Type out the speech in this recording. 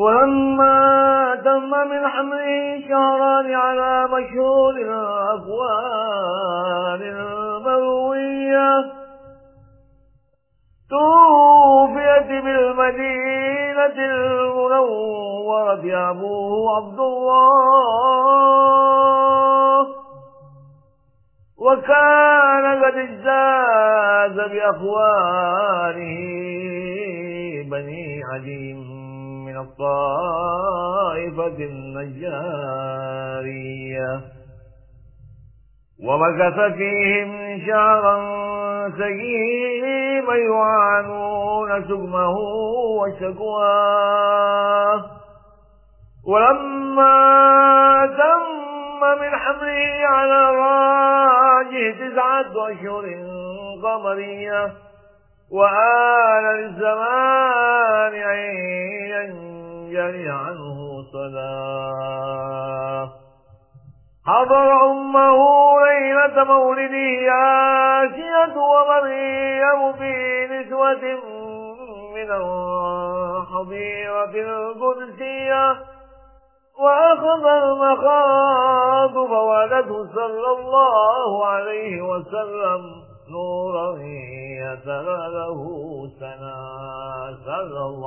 ولما تم من حمله شهران على مشهور الأكوان المروية توفيت بالمدينة المنورة أبوه عبد الله. وكان قد اجتاز بأخوانه بني عديم من الطائفة النجارية. ومكث فيهم شهرا سقيما يعانون سقمه وشكواه ولما تم من حمله على راجه تسعة أشهر قمرية وآل للزمان ينجلي عنه صلاة. حضر أمه ليلة مولده آسية ومريم في نسوة من الحضيرة القدسية. وأخذ المخاض فولده صلى الله عليه وسلم نورا يتلى له سنا. صلى الله